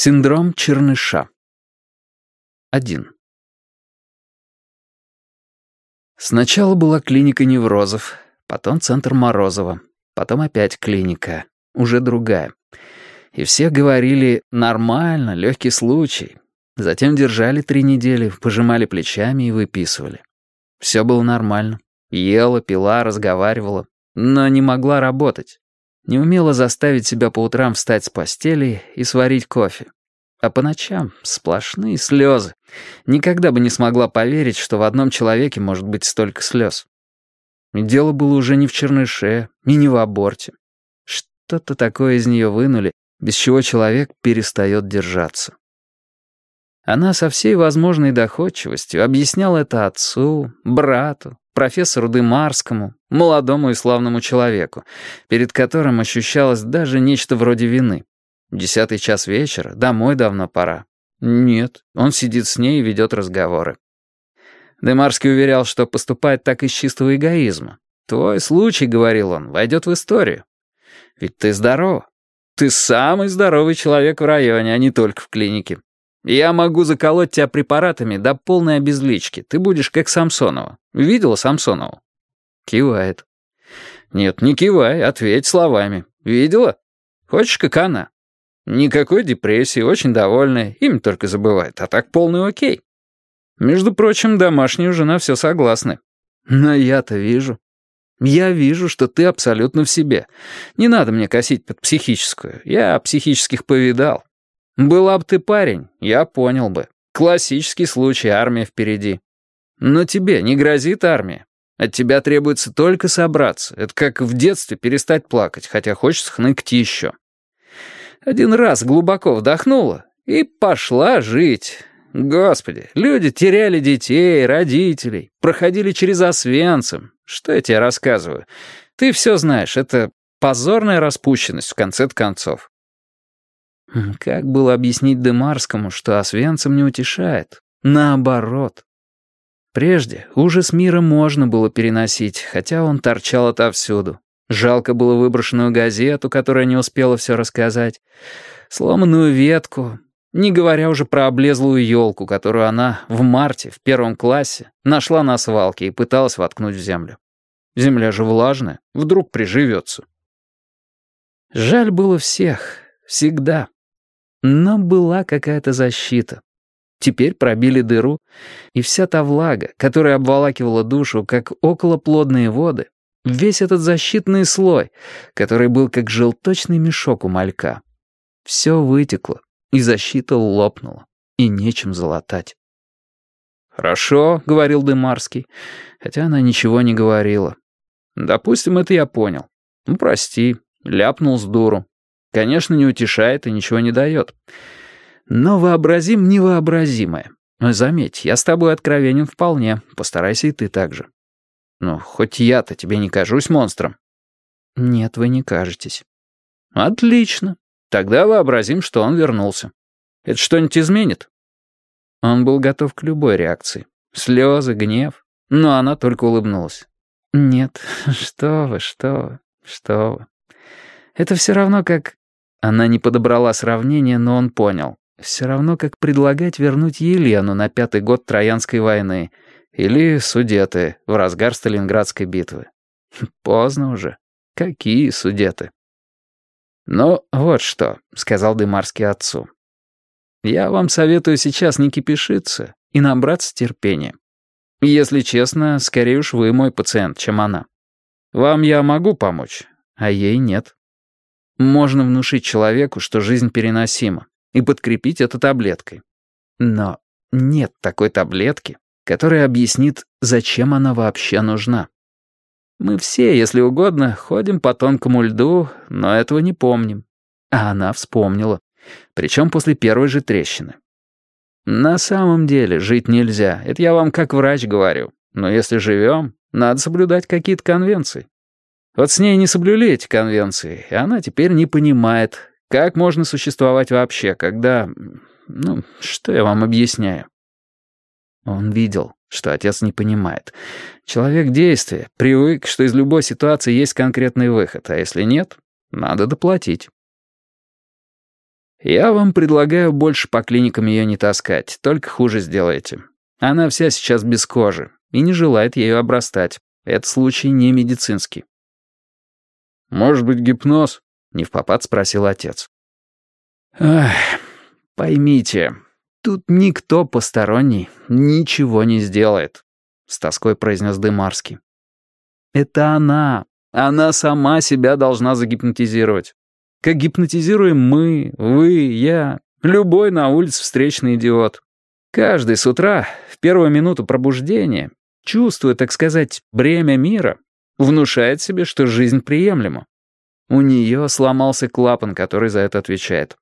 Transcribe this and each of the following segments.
Синдром черныша. 1. Сначала была клиника неврозов, потом центр Морозова, потом опять клиника, уже другая. И все говорили «нормально, легкий случай». Затем держали три недели, пожимали плечами и выписывали. Все было нормально. Ела, пила, разговаривала, но не могла работать. Не умела заставить себя по утрам встать с постели и сварить кофе. А по ночам сплошные слезы. Никогда бы не смогла поверить, что в одном человеке может быть столько слез. Дело было уже не в черныше и не в аборте. Что-то такое из нее вынули, без чего человек перестает держаться. Она со всей возможной доходчивостью объясняла это отцу, брату, профессору Дымарскому, молодому и славному человеку, перед которым ощущалось даже нечто вроде вины. Десятый час вечера, домой давно пора. Нет, он сидит с ней и ведет разговоры. Дымарский уверял, что поступает так из чистого эгоизма. «Твой случай, — говорил он, — войдет в историю. Ведь ты здоров. Ты самый здоровый человек в районе, а не только в клинике. Я могу заколоть тебя препаратами до полной обезлички. Ты будешь как Самсонова. Видела Самсонову?» Кивает. «Нет, не кивай, ответь словами. Видела? Хочешь, как она?» Никакой депрессии, очень довольная, имя только забывает, а так полный окей. Между прочим, домашняя жена все согласны. Но я-то вижу. Я вижу, что ты абсолютно в себе. Не надо мне косить под психическую. Я психических повидал. Была бы ты парень, я понял бы. Классический случай, армия впереди. Но тебе не грозит армия. От тебя требуется только собраться. Это как в детстве перестать плакать, хотя хочется хныкать еще. Один раз глубоко вдохнула и пошла жить. Господи, люди теряли детей, родителей, проходили через Освенцим. Что я тебе рассказываю? Ты все знаешь, это позорная распущенность в конце концов. Как было объяснить Демарскому, что Освенцим не утешает? Наоборот. Прежде ужас мира можно было переносить, хотя он торчал отовсюду. Жалко было выброшенную газету, которая не успела все рассказать, сломанную ветку, не говоря уже про облезлую елку, которую она в марте, в первом классе, нашла на свалке и пыталась воткнуть в землю. Земля же влажная, вдруг приживется. Жаль было всех, всегда. Но была какая-то защита. Теперь пробили дыру, и вся та влага, которая обволакивала душу, как околоплодные воды, Весь этот защитный слой, который был как желточный мешок у малька. Все вытекло, и защита лопнула, и нечем залатать. «Хорошо», — говорил Дымарский, хотя она ничего не говорила. «Допустим, это я понял. Ну, прости, ляпнул с дуру. Конечно, не утешает и ничего не дает. Но вообразим невообразимое. Заметь, я с тобой откровенен вполне, постарайся и ты так же. Ну, хоть я-то тебе не кажусь монстром. Нет, вы не кажетесь. Отлично. Тогда вообразим, что он вернулся. Это что-нибудь изменит? Он был готов к любой реакции. Слезы, гнев. Но она только улыбнулась. «Нет, что вы, что вы, что вы. Это все равно как...» Она не подобрала сравнение, но он понял. Все равно как предлагать вернуть Елену на пятый год Троянской войны — или судеты в разгар Сталинградской битвы. Поздно уже. Какие судеты? «Ну, вот что», — сказал Дымарский отцу. «Я вам советую сейчас не кипишиться и набраться терпения. Если честно, скорее уж вы мой пациент, чем она. Вам я могу помочь, а ей нет. Можно внушить человеку, что жизнь переносима, и подкрепить это таблеткой. Но нет такой таблетки, которая объяснит, зачем она вообще нужна. Мы все, если угодно, ходим по тонкому льду, но этого не помним. А она вспомнила. Причем после первой же трещины. На самом деле жить нельзя, это я вам как врач говорю. Но если живем, надо соблюдать какие-то конвенции. Вот с ней не соблюли эти конвенции, и она теперь не понимает, как можно существовать вообще, когда... Ну, что я вам объясняю? Он видел, что отец не понимает. Человек действия, привык, что из любой ситуации есть конкретный выход, а если нет, надо доплатить. Я вам предлагаю больше по клиникам ее не таскать, только хуже сделаете. Она вся сейчас без кожи и не желает ею обрастать. Это случай не медицинский. «Может быть, гипноз?» — Не в попад спросил отец. «Ах, поймите, тут никто посторонний ничего не сделает», — с тоской произнес Дымарский. «Это она, она сама себя должна загипнотизировать. Как гипнотизируем мы, вы, я, любой на улице встречный идиот. Каждый с утра, в первую минуту пробуждения, чувствуя, так сказать, бремя мира, внушает себе, что жизнь приемлема. У нее сломался клапан, который за это отвечает.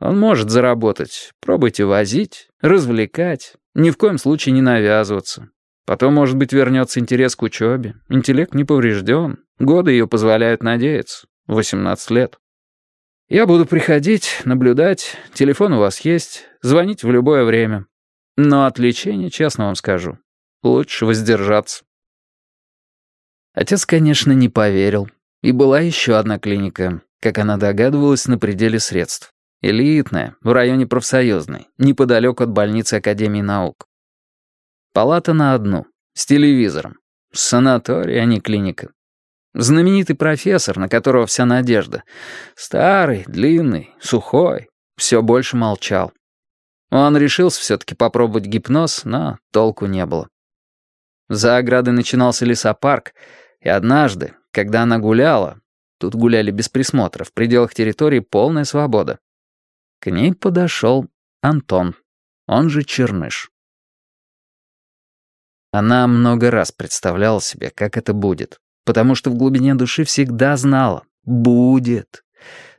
Он может заработать. Пробуйте возить, развлекать, ни в коем случае не навязываться. Потом, может быть, вернется интерес к учебе. Интеллект не поврежден. Годы ее позволяют надеяться. 18 лет. Я буду приходить, наблюдать, телефон у вас есть, звонить в любое время. Но от честно вам скажу, лучше воздержаться. Отец, конечно, не поверил. И была еще одна клиника, как она догадывалась, на пределе средств. Элитная, в районе профсоюзной, неподалеку от больницы Академии наук. Палата на одну, с телевизором. Санаторий, а не клиника. Знаменитый профессор, на которого вся надежда. Старый, длинный, сухой. Все больше молчал. Он решился все-таки попробовать гипноз, но толку не было. За оградой начинался лесопарк, и однажды, когда она гуляла, тут гуляли без присмотра, в пределах территории полная свобода, к ней подошел Антон, он же Черныш. Она много раз представляла себе, как это будет, потому что в глубине души всегда знала «будет».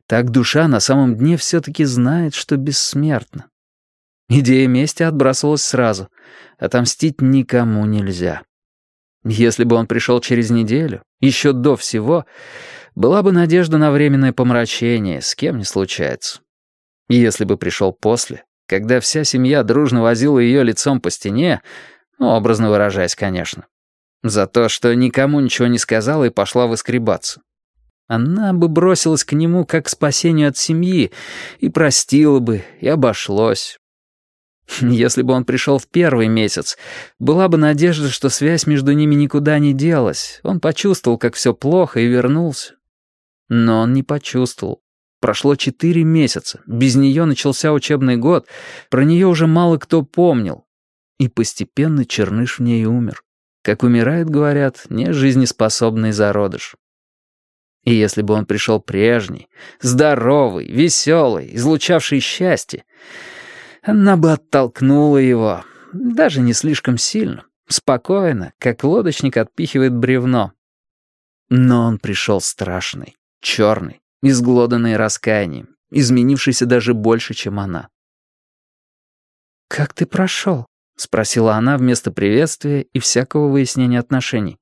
Так душа на самом дне все-таки знает, что бессмертна. Идея мести отбрасывалась сразу. Отомстить никому нельзя. Если бы он пришел через неделю, еще до всего, была бы надежда на временное помрачение, с кем не случается. Если бы пришел после, когда вся семья дружно возила ее лицом по стене, ну, образно выражаясь, конечно. За то, что никому ничего не сказала и пошла выскребаться. Она бы бросилась к нему как к спасению от семьи, и простила бы, и обошлось. Если бы он пришел в первый месяц, была бы надежда, что связь между ними никуда не делась. Он почувствовал, как все плохо, и вернулся. Но он не почувствовал. Прошло четыре месяца, без нее начался учебный год, про нее уже мало кто помнил, и постепенно Черныш в ней умер. Как умирает, говорят, нежизнеспособный зародыш. И если бы он пришел прежний, здоровый, веселый, излучавший счастье, она бы оттолкнула его, даже не слишком сильно, спокойно, как лодочник отпихивает бревно. Но он пришел страшный, черный, изглоданный раскаянием, изменившийся даже больше, чем она. «Как ты прошел?» — спросила она вместо приветствия и всякого выяснения отношений.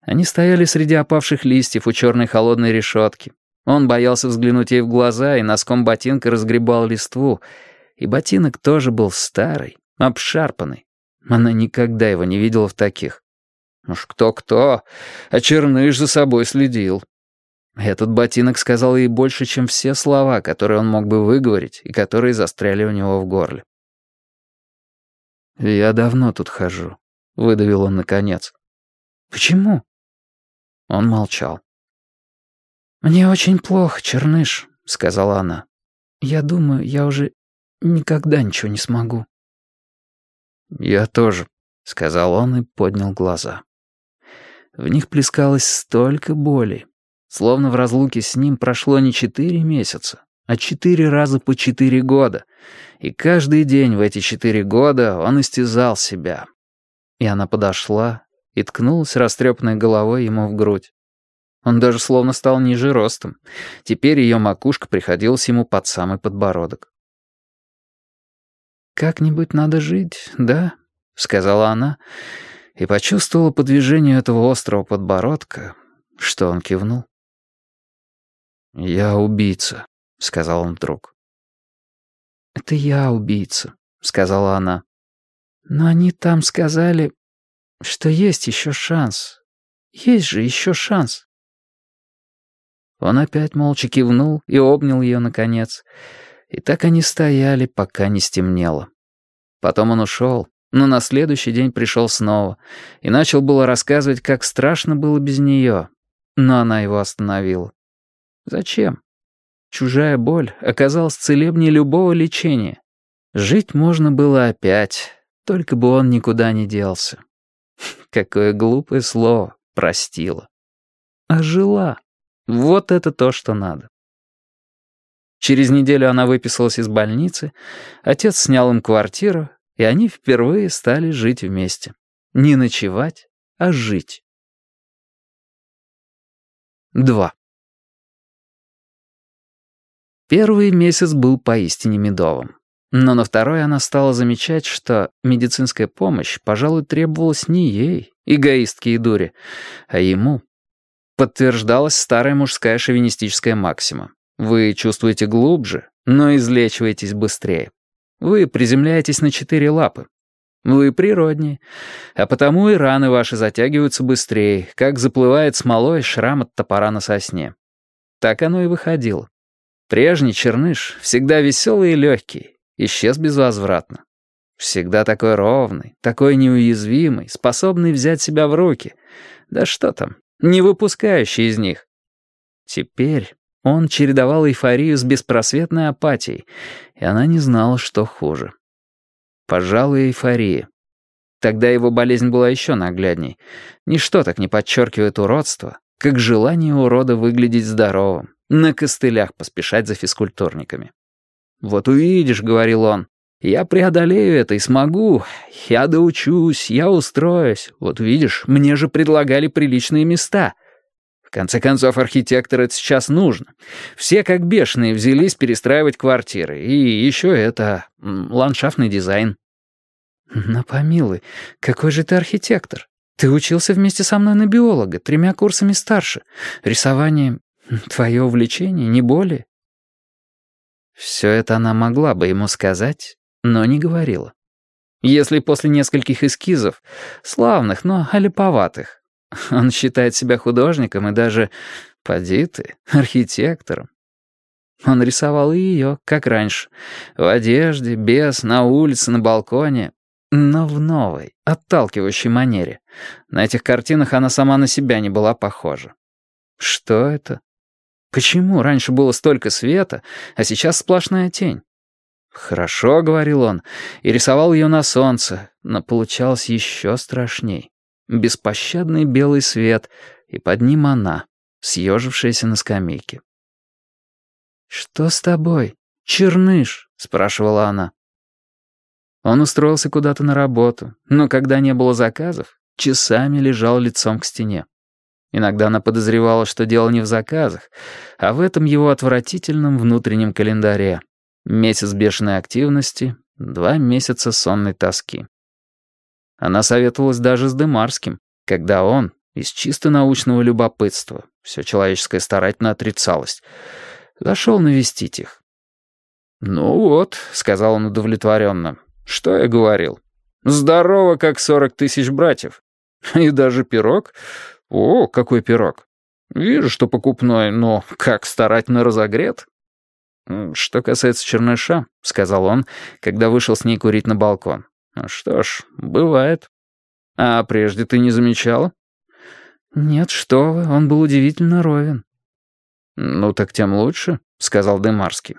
Они стояли среди опавших листьев у черной холодной решетки. Он боялся взглянуть ей в глаза и носком ботинка разгребал листву, и ботинок тоже был старый, обшарпанный. Она никогда его не видела в таких. Уж кто-кто, а Черныш за собой следил. Этот ботинок сказал ей больше, чем все слова, которые он мог бы выговорить и которые застряли у него в горле. «Я давно тут хожу», — выдавил он наконец. «Почему?» Он молчал. «Мне очень плохо, Черныш», — сказала она. «Я думаю, я уже никогда ничего не смогу». «Я тоже», — сказал он и поднял глаза. В них плескалось столько боли, словно в разлуке с ним прошло не четыре месяца, а четыре раза по четыре года, и каждый день в эти четыре года он истязал себя. И она подошла и ткнулась растрепанной головой ему в грудь. Он даже словно стал ниже ростом. Теперь ее макушка приходилась ему под самый подбородок. «Как-нибудь надо жить, да?» — сказала она, и почувствовала по движению этого острого подбородка, что он кивнул. «Я убийца», — сказал он вдруг. «Это я убийца», — сказала она. «Но они там сказали, что есть еще шанс. Есть же еще шанс». Он опять молча кивнул и обнял ее наконец. И так они стояли, пока не стемнело. Потом он ушел, но на следующий день пришел снова и начал было рассказывать, как страшно было без нее. Но она его остановила. Зачем? Чужая боль оказалась целебнее любого лечения. Жить можно было опять, только бы он никуда не делся. Какое глупое слово «простила». А жила. Вот это то, что надо. Через неделю она выписалась из больницы, отец снял им квартиру, и они впервые стали жить вместе. Не ночевать, а жить. 2. Первый месяц был поистине медовым. Но на второй она стала замечать, что медицинская помощь, пожалуй, требовалась не ей, эгоистке и дуре, а ему. Подтверждалась старая мужская шовинистическая максима. Вы чувствуете глубже, но излечиваетесь быстрее. Вы приземляетесь на четыре лапы. Вы природнее, а потому и раны ваши затягиваются быстрее, как заплывает смолой шрам от топора на сосне. Так оно и выходило. Прежний черныш, всегда веселый и легкий, исчез безвозвратно. Всегда такой ровный, такой неуязвимый, способный взять себя в руки. Да что там, не выпускающий из них. Теперь он чередовал эйфорию с беспросветной апатией, и она не знала, что хуже. Пожалуй, эйфория. Тогда его болезнь была еще наглядней. Ничто так не подчеркивает уродство, как желание урода выглядеть здоровым, на костылях поспешать за физкультурниками. «Вот увидишь», — говорил он, — «я преодолею это и смогу. Я доучусь, я устроюсь. Вот видишь, мне же предлагали приличные места». Конце концов, архитектор это сейчас нужно. Все как бешеные взялись перестраивать квартиры. И еще это... ландшафтный дизайн. «Но помилуй, какой же ты архитектор? Ты учился вместе со мной на биолога, тремя курсами старше. Рисование — твое увлечение, не более». Все это она могла бы ему сказать, но не говорила. Если после нескольких эскизов, славных, но олиповатых, он считает себя художником и даже, поди ты, архитектором. Он рисовал и ее, как раньше, в одежде, без, на улице, на балконе, но в новой, отталкивающей манере. На этих картинах она сама на себя не была похожа. Что это? Почему раньше было столько света, а сейчас сплошная тень? «Хорошо», — говорил он, и рисовал ее на солнце, но получалось еще страшней. Беспощадный белый свет, и под ним она, съежившаяся на скамейке. «Что с тобой, черныш?» — спрашивала она. Он устроился куда-то на работу, но когда не было заказов, часами лежал лицом к стене. Иногда она подозревала, что дело не в заказах, а в этом его отвратительном внутреннем календаре. Месяц бешеной активности, два месяца сонной тоски. Она советовалась даже с Демарским, когда он, из чисто научного любопытства, все человеческое старательно отрицалось, зашел навестить их. «Ну вот», — сказал он удовлетворенно, — «что я говорил? Здорово, как сорок тысяч братьев. И даже пирог «О, какой пирог! Вижу, что покупной, но как старательно разогрет!» «Что касается черныша», — сказал он, когда вышел с ней курить на балкон. «Ну что ж, бывает. А прежде ты не замечала?» «Нет, что вы, он был удивительно ровен». «Ну так тем лучше», — сказал Демарский.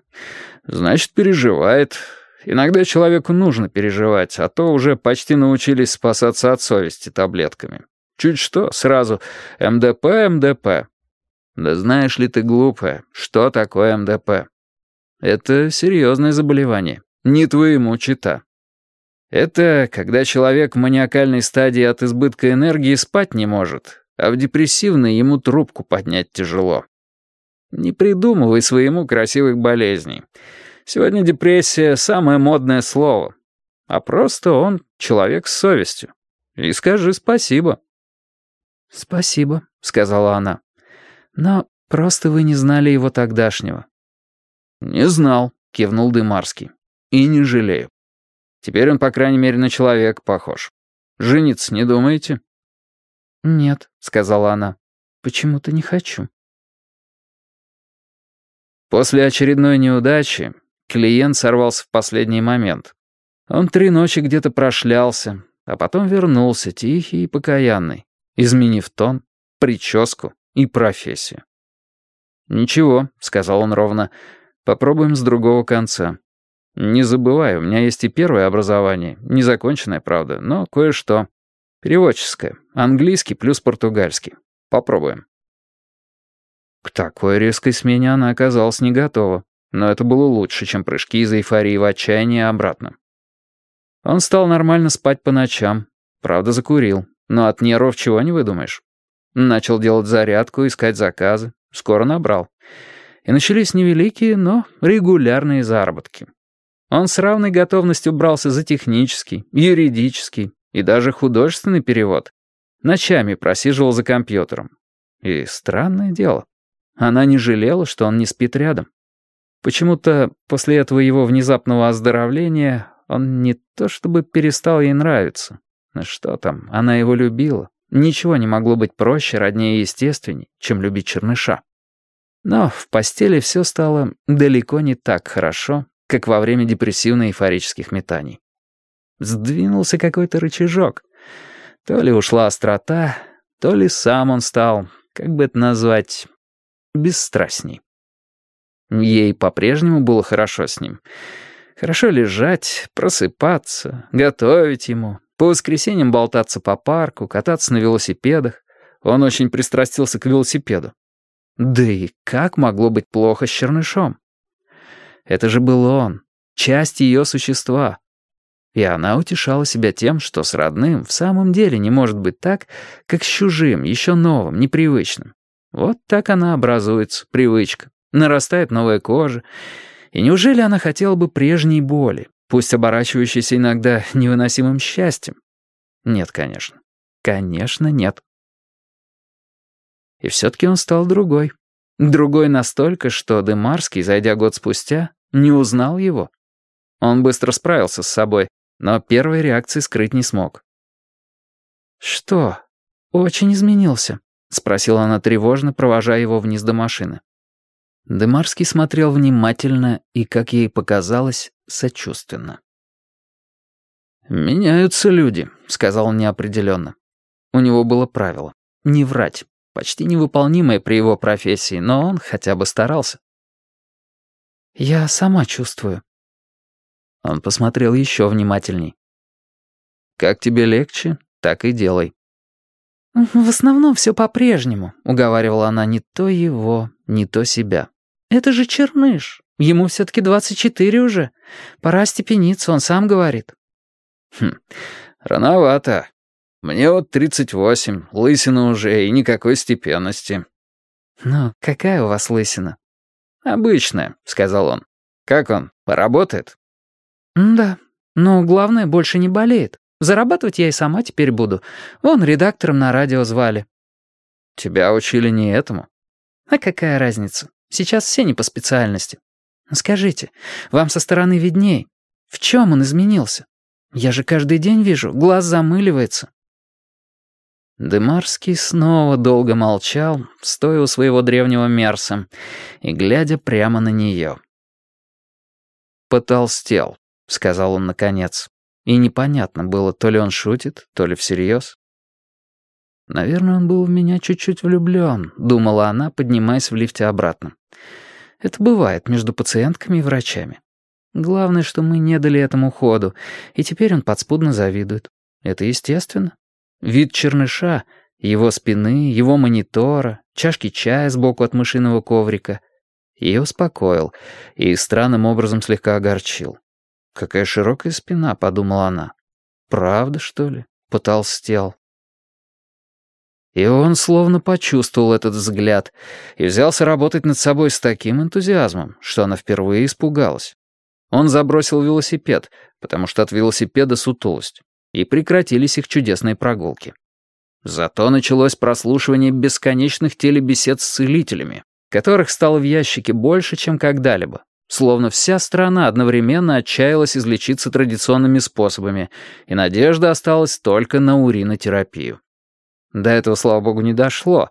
«Значит, переживает. Иногда человеку нужно переживать, а то уже почти научились спасаться от совести таблетками. Чуть что, сразу МДП, МДП. Да знаешь ли ты, глупая, что такое МДП? Это серьезное заболевание, не твоему чита. Это когда человек в маниакальной стадии от избытка энергии спать не может, а в депрессивной ему трубку поднять тяжело. Не придумывай своему красивых болезней. Сегодня депрессия — самое модное слово. А просто он человек с совестью. И скажи спасибо. «Спасибо», — сказала она. «Но просто вы не знали его тогдашнего». «Не знал», — кивнул Дымарский. «И не жалею. Теперь он, по крайней мере, на человека похож. Жениться не думаете?» «Нет», — сказала она. «Почему-то не хочу». После очередной неудачи клиент сорвался в последний момент. Он три ночи где-то прошлялся, а потом вернулся, тихий и покаянный, изменив тон, прическу и профессию. «Ничего», — сказал он ровно, — «попробуем с другого конца. Не забывай, у меня есть и первое образование, незаконченное, правда, но кое-что. Переводческое, английский плюс португальский. Попробуем». К такой резкой смене она оказалась не готова, но это было лучше, чем прыжки из эйфории в отчаяние обратно. Он стал нормально спать по ночам, правда закурил, но от нервов чего не выдумаешь. Начал делать зарядку, искать заказы, скоро набрал. И начались невеликие, но регулярные заработки. Он с равной готовностью брался за технический, юридический и даже художественный перевод. Ночами просиживал за компьютером. И странное дело. Она не жалела, что он не спит рядом. Почему-то после этого его внезапного оздоровления он не то чтобы перестал ей нравиться. Но что там, она его любила. Ничего не могло быть проще, роднее и естественней, чем любить черныша. Но в постели все стало далеко не так хорошо, как во время депрессивно-эйфорических метаний. Сдвинулся какой-то рычажок. То ли ушла острота, то ли сам он стал, как бы это назвать, бесстрастней. Ей по-прежнему было хорошо с ним. Хорошо лежать, просыпаться, готовить ему, по воскресеньям болтаться по парку, кататься на велосипедах. Он очень пристрастился к велосипеду. Да и как могло быть плохо с Чернышом? Это же был он, часть ее существа. И она утешала себя тем, что с родным в самом деле не может быть так, как с чужим, еще новым, непривычным. Вот так она образуется, привычка. Нарастает новая кожа. И неужели она хотела бы прежней боли, пусть оборачивающейся иногда невыносимым счастьем? Нет, конечно. Конечно, нет. И все-таки он стал другой. Другой настолько, что Демарский, зайдя год спустя, не узнал его. Он быстро справился с собой, но первой реакции скрыть не смог. «Что? Очень изменился?» — спросила она тревожно, провожая его вниз до машины. Демарский смотрел внимательно и, как ей показалось, сочувственно. «Меняются люди», — сказал он неопределенно. У него было правило — не врать, почти невыполнимое при его профессии, но он хотя бы старался. «Я сама чувствую». Он посмотрел еще внимательней. «Как тебе легче, так и делай». «В основном все по-прежнему», — уговаривала она не то его, не то себя. «Это же Черныш. Ему все-таки 24 уже. Пора степениться, он сам говорит». «Хм, рановато. Мне вот 38, лысина уже и никакой степенности». «Ну, какая у вас лысина?» «Обычная», — сказал он. «Как он, поработает?» «Да, но главное, больше не болеет. Зарабатывать я и сама теперь буду. Вон редактором на радио звали». «Тебя учили не этому?» «А какая разница? Сейчас все не по специальности. Скажите, вам со стороны видней. В чем он изменился? Я же каждый день вижу, глаз замыливается». Демарский снова долго молчал, стоя у своего древнего мерса и глядя прямо на нее. «Потолстел», — сказал он наконец. И непонятно было, то ли он шутит, то ли всерьез. «Наверное, он был в меня чуть-чуть влюблен», — думала она, поднимаясь в лифте обратно. «Это бывает между пациентками и врачами. Главное, что мы не дали этому ходу, и теперь он подспудно завидует. Это естественно. Вид черныша, его спины, его монитора, чашки чая сбоку от мышиного коврика ее успокоил и странным образом слегка огорчил. «Какая широкая спина», — подумала она. «Правда, что ли? Потолстел». И он словно почувствовал этот взгляд и взялся работать над собой с таким энтузиазмом, что она впервые испугалась. Он забросил велосипед, потому что от велосипеда сутулость, и прекратились их чудесные прогулки. Зато началось прослушивание бесконечных телебесед с целителями, которых стало в ящике больше, чем когда-либо, Словно вся страна одновременно отчаялась излечиться традиционными способами, и надежда осталась только на уринотерапию. До этого, слава богу, не дошло.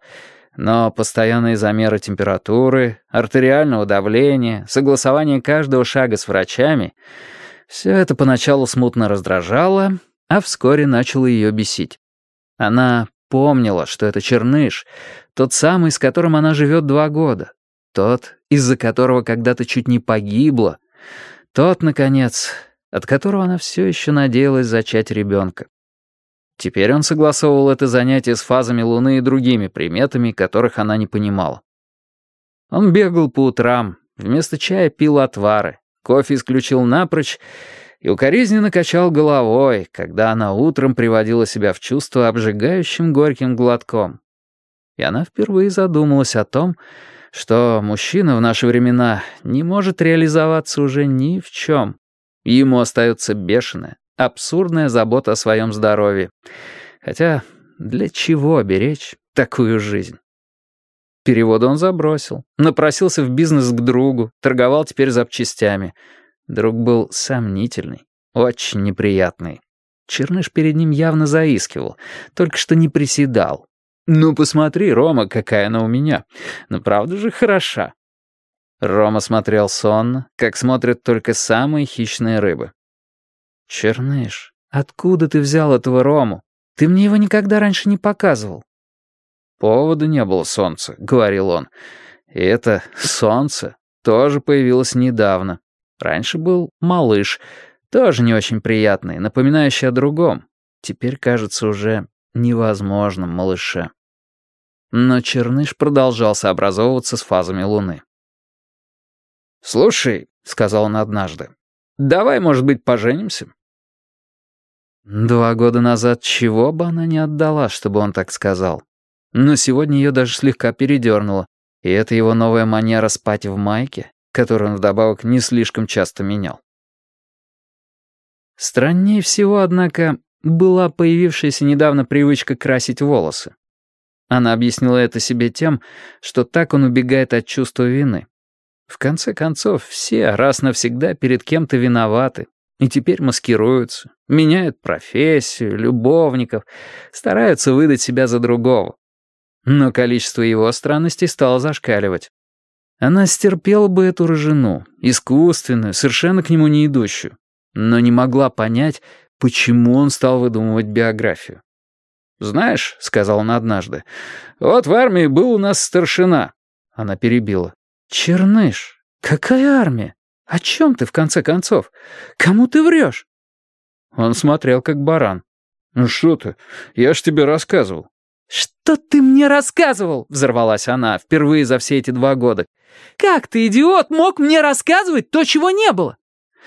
Но постоянные замеры температуры, артериального давления, согласование каждого шага с врачами — все это поначалу смутно раздражало, а вскоре начало ее бесить. Она помнила, что это черныш, тот самый, с которым она живет два года, тот, из-за которого когда-то чуть не погибла, тот, наконец, от которого она все еще надеялась зачать ребенка. Теперь он согласовывал это занятие с фазами Луны и другими приметами, которых она не понимала. Он бегал по утрам, вместо чая пил отвары, кофе исключил напрочь и укоризненно качал головой, когда она утром приводила себя в чувство обжигающим горьким глотком. И она впервые задумалась о том, что мужчина в наши времена не может реализоваться уже ни в чем. Ему остается бешеная, абсурдная забота о своем здоровье. Хотя для чего беречь такую жизнь? Перевод он забросил, напросился в бизнес к другу, торговал теперь запчастями. Друг был сомнительный, очень неприятный. Черныш перед ним явно заискивал, только что не приседал, «Ну, посмотри, Рома, какая она у меня. Ну, правда же хороша?» Рома смотрел сонно, как смотрят только самые хищные рыбы. «Черныш, откуда ты взял этого Рому? Ты мне его никогда раньше не показывал». «Повода не было солнца», — говорил он. «И это солнце тоже появилось недавно. Раньше был малыш, тоже не очень приятный, напоминающий о другом. Теперь, кажется, уже невозможном малыше. Но Черныш продолжал сообразовываться с фазами Луны. «Слушай», — сказал он однажды, — «давай, может быть, поженимся?» Два года назад чего бы она не отдала, чтобы он так сказал. Но сегодня ее даже слегка передернуло, и это его новая манера спать в майке, которую он вдобавок не слишком часто менял. Страннее всего, однако, была появившаяся недавно привычка красить волосы. Она объяснила это себе тем, что так он убегает от чувства вины. В конце концов, все раз навсегда перед кем-то виноваты, и теперь маскируются, меняют профессию, любовников, стараются выдать себя за другого. Но количество его странностей стало зашкаливать. Она стерпела бы эту рожену, искусственную, совершенно к нему не идущую, но не могла понять, почему он стал выдумывать биографию. «Знаешь», — сказал он однажды, — «вот в армии был у нас старшина». Она перебила. «Черныш, какая армия? О чем ты, в конце концов? Кому ты врешь?» Он смотрел, как баран. «Ну что ты, я ж тебе рассказывал». «Что ты мне рассказывал?» — взорвалась она впервые за все эти два года. «Как ты, идиот, мог мне рассказывать то, чего не было?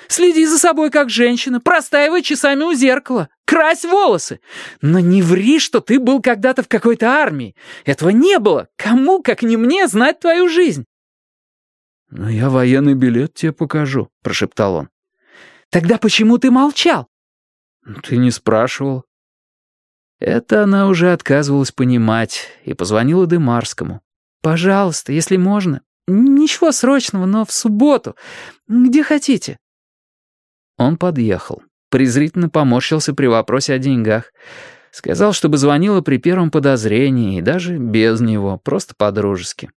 Следи за собой как женщина, простаивай часами у зеркала, крась волосы. Но не ври, что ты был когда-то в какой-то армии. Этого не было. Кому, как не мне, знать твою жизнь?» «Ну, я военный билет тебе покажу», — прошептал он. «Тогда почему ты молчал?» «Ты не спрашивал». Это она уже отказывалась понимать и позвонила Демарскому. «Пожалуйста, если можно. Ничего срочного, но в субботу. Где хотите». Он подъехал, презрительно поморщился при вопросе о деньгах. Сказал, чтобы звонила при первом подозрении, и даже без него, просто по-дружески.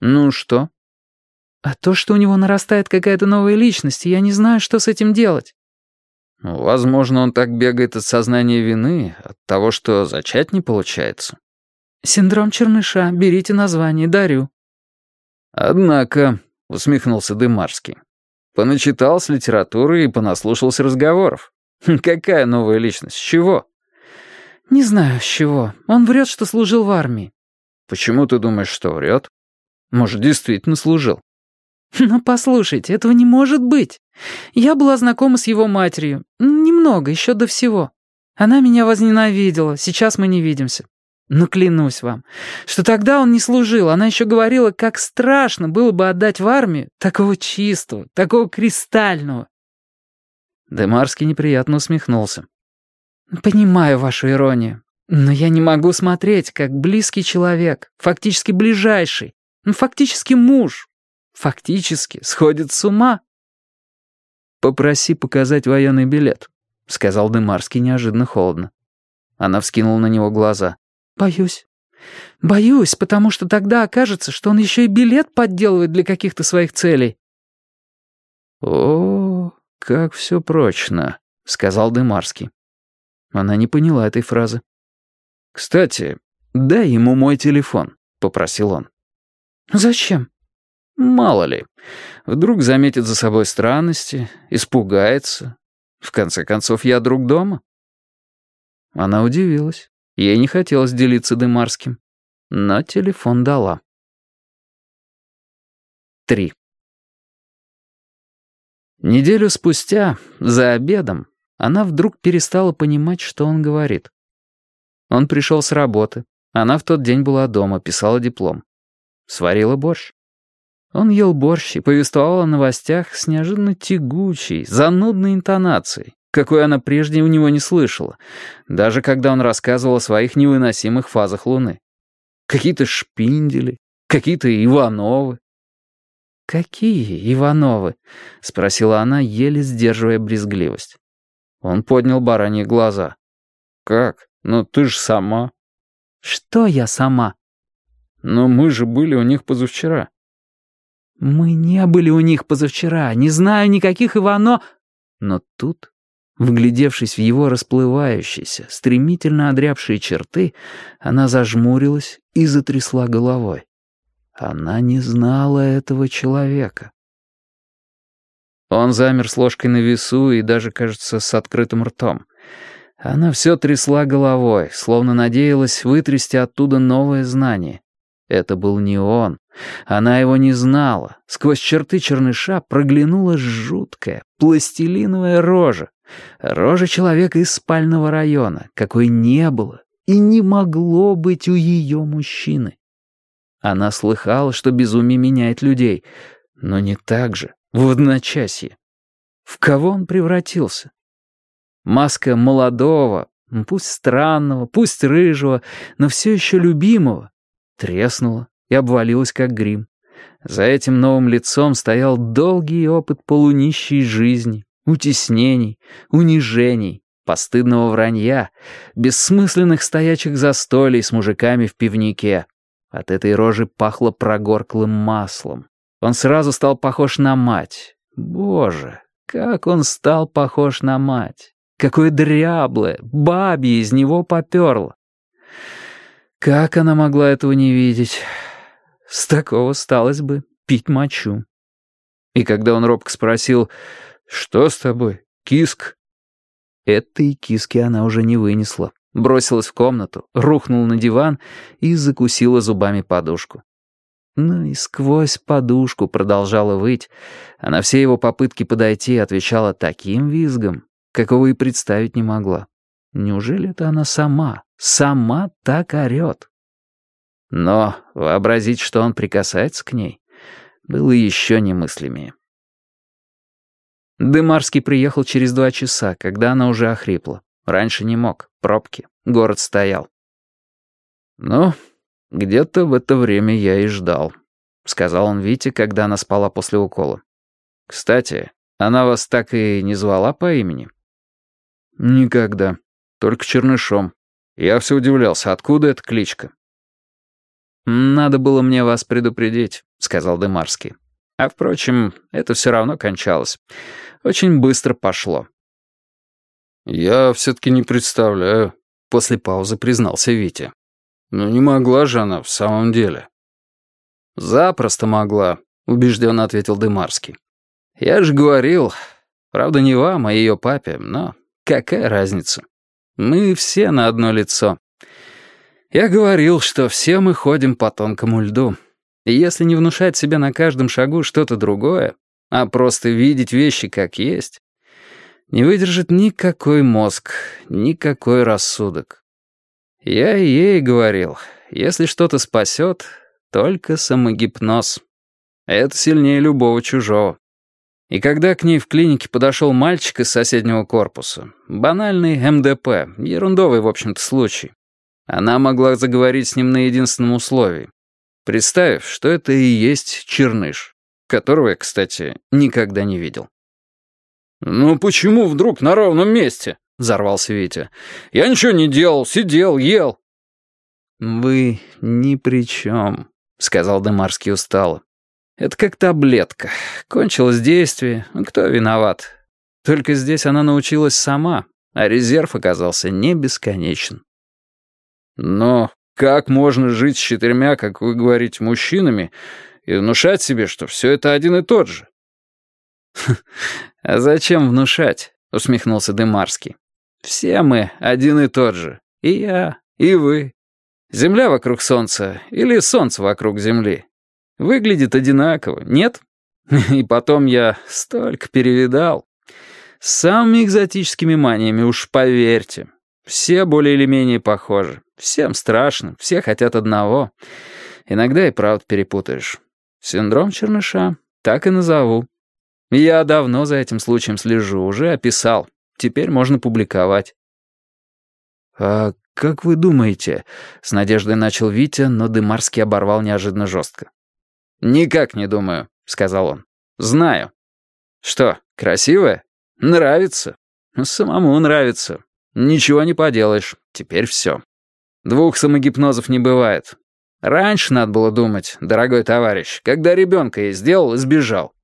«Ну что?» «А то, что у него нарастает какая-то новая личность, и я не знаю, что с этим делать». «Возможно, он так бегает от сознания вины, от того, что зачать не получается». «Синдром черныша. Берите название, дарю». «Однако», — усмехнулся Дымарский, Поначитал с литературы и понаслушался разговоров. Хм, какая новая личность? С чего? Не знаю, с чего. Он врет, что служил в армии. Почему ты думаешь, что врет? Может, действительно служил? Но послушайте, этого не может быть. Я была знакома с его матерью. Немного, еще до всего. Она меня возненавидела, сейчас мы не видимся. Но клянусь вам, что тогда он не служил. Она еще говорила, как страшно было бы отдать в армию такого чистого, такого кристального. Демарский неприятно усмехнулся. «Понимаю вашу иронию, но я не могу смотреть, как близкий человек, фактически ближайший, ну, фактически муж, фактически сходит с ума». «Попроси показать военный билет», — сказал Демарский неожиданно холодно. Она вскинула на него глаза. «Боюсь. Боюсь, потому что тогда окажется, что он еще и билет подделывает для каких-то своих целей». «О, как все прочно», — сказал Дымарский. Она не поняла этой фразы. «Кстати, дай ему мой телефон», — попросил он. «Зачем?» «Мало ли. Вдруг заметит за собой странности, испугается. В конце концов, я друг дома». Она удивилась. Ей не хотелось делиться Дымарским. Но телефон дала. Три. Неделю спустя, за обедом, она вдруг перестала понимать, что он говорит. Он пришел с работы. Она в тот день была дома, писала диплом. Сварила борщ. Он ел борщ и повествовал о новостях с неожиданно тягучей, занудной интонацией, какой она прежде у него не слышала, даже когда он рассказывал о своих невыносимых фазах Луны. Какие-то шпиндели, какие-то Ивановы. «Какие Ивановы?» — спросила она, еле сдерживая брезгливость. Он поднял бараньи глаза. «Как? Ну ты же сама». «Что я сама?» «Но мы же были у них позавчера». «Мы не были у них позавчера, не знаю никаких Ивано...» Но тут, вглядевшись в его расплывающиеся, стремительно одрябшие черты, она зажмурилась и затрясла головой. Она не знала этого человека. Он замер с ложкой на весу и даже, кажется, с открытым ртом. Она все трясла головой, словно надеялась вытрясти оттуда новое знание. Это был не он. Она его не знала. Сквозь черты черныша проглянула жуткая, пластилиновая рожа. Рожа человека из спального района, какой не было и не могло быть у ее мужчины. Она слыхала, что безумие меняет людей, но не так же, в одночасье. В кого он превратился? Маска молодого, пусть странного, пусть рыжего, но все еще любимого, треснула и обвалилась, как грим. За этим новым лицом стоял долгий опыт полунищей жизни, утеснений, унижений, постыдного вранья, бессмысленных стоячих застолий с мужиками в пивнике. От этой рожи пахло прогорклым маслом. Он сразу стал похож на мать. Боже, как он стал похож на мать. Какое дряблое, бабье из него поперло. Как она могла этого не видеть? С такого сталось бы пить мочу. И когда он робко спросил, «Что с тобой, киск?» Этой киски она уже не вынесла. Бросилась в комнату, рухнула на диван и закусила зубами подушку. Ну и сквозь подушку продолжала выть, а на все его попытки подойти отвечала таким визгом, какого и представить не могла. Неужели это она сама, сама так орёт? Но вообразить, что он прикасается к ней, было еще немыслимее. Дымарский приехал через два часа, когда она уже охрипла. Раньше не мог, пробки, город стоял. «Ну, «Где-то в это время я и ждал», — сказал он Вите, когда она спала после укола. «Кстати, она вас так и не звала по имени?» «Никогда. Только Чернышом. Я все удивлялся, откуда эта кличка?» «Надо было мне вас предупредить», — сказал Дымарский. «А, впрочем, это все равно кончалось. Очень быстро пошло». «Я все-таки не представляю», — после паузы признался Витя. «Ну не могла же она в самом деле». «Запросто могла», — убежденно ответил Дымарский. «Я же говорил, правда не вам, а ее папе, но какая разница? Мы все на одно лицо. Я говорил, что все мы ходим по тонкому льду. И если не внушать себе на каждом шагу что-то другое, а просто видеть вещи как есть, не выдержит никакой мозг, никакой рассудок. Я ей говорил, если что-то спасет, только самогипноз. Это сильнее любого чужого. И когда к ней в клинике подошел мальчик из соседнего корпуса, банальный МДП, ерундовый, в общем-то, случай, она могла заговорить с ним на единственном условии. Представив, что это и есть черныш, которого я, кстати, никогда не видел. «Ну почему вдруг на ровном месте?» — взорвался Витя. «Я ничего не делал, сидел, ел». «Вы ни при чем», — сказал Демарский устало. «Это как таблетка. Кончилось действие. Кто виноват? Только здесь она научилась сама, а резерв оказался не бесконечен». «Но как можно жить с четырьмя, как вы говорите, мужчинами, и внушать себе, что все это один и тот же?» «А зачем внушать?» — усмехнулся Демарский. «Все мы один и тот же. И я, и вы. Земля вокруг Солнца или Солнце вокруг Земли. Выглядит одинаково, нет? И потом я столько перевидал. С самыми экзотическими маниями, уж поверьте. Все более или менее похожи. Всем страшно, все хотят одного. Иногда и правда перепутаешь. Синдром черныша, так и назову. Я давно за этим случаем слежу, уже описал. Теперь можно публиковать. «А как вы думаете?» — с надеждой начал Витя, но Дымарский оборвал неожиданно жестко. «Никак не думаю», — сказал он. «Знаю». «Что, красивая? Нравится?» «Самому нравится. Ничего не поделаешь. Теперь все. Двух самогипнозов не бывает. Раньше надо было думать, дорогой товарищ, когда ребенка ей сделал и сбежал.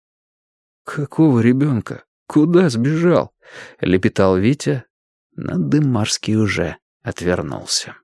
«Какого ребенка? Куда сбежал?» — лепетал Витя, но Дымарский уже отвернулся.